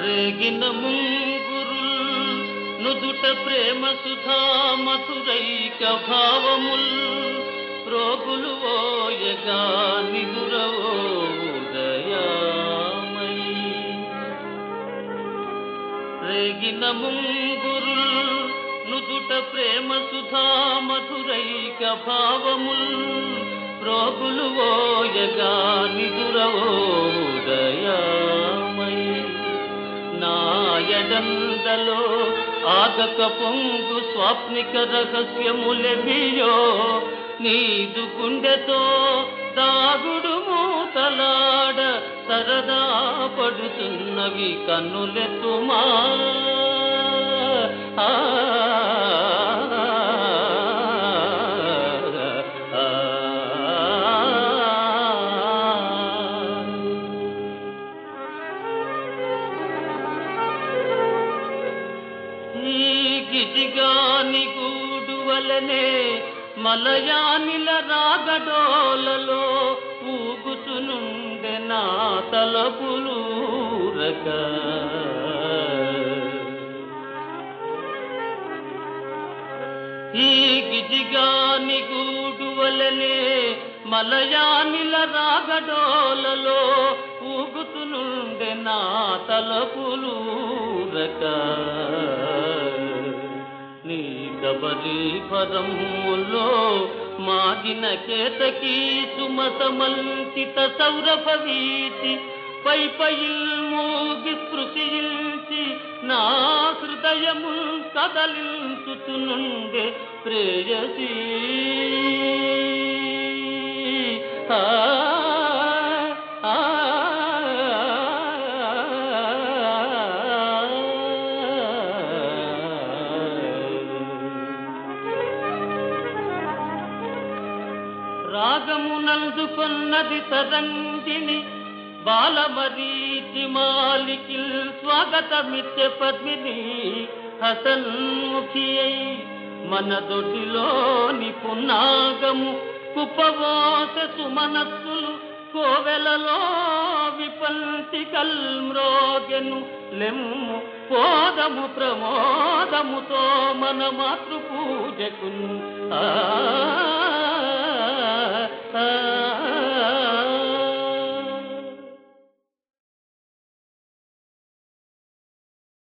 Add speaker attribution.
Speaker 1: రేగిన ముంగురుల్ నుదుట ప్రేమ సుధా మధురైక భావముల్. రోగులు ఓయగా నిదురవో ఉదయామై. రేగిన ముంగురుల్ నుదుట ప్రేమ సుధా మధురైక భావముల్. రోగులు ఓయగా నిదురవో ఉదయామై ఎడందలో ఆగక పొంగు స్వాప్నిక రహస్యములెవియో నీదు గుండెతో దాగుడు మూతలాడ సరదా పడుతున్నవి కన్నులెత్తుమా వలనే మలయానిల రాగడోలలో ఊగుతునుండె నా తలపులూరక ఈ గిజిగాని గూడు వలనే మలయానిల రాగడోలలో ఊగుతునుండె నా తలపులూరక నీ పదములో మాగిన కేతకి సుమతమంతిత సౌరభ వీచి పై పైల్ మోగి స్మృతించి నా హృదయము కదలించుతునుండే ప్రేయసీ. రాగమునందుకున్నది తరంగిణి బాలమరీచి మాలికిల్ స్వాగతమిత్య పద్మిని హసన్ముఖి అయి మన దొటిలోని పున్నాగము కుపవాస సుమనస్సులు కోవెలలో విపంతి కల్మ్రోగెను లెమ్ము పోదము ప్రమోదముతో మన మాతృ పూజకు ఆ Uh...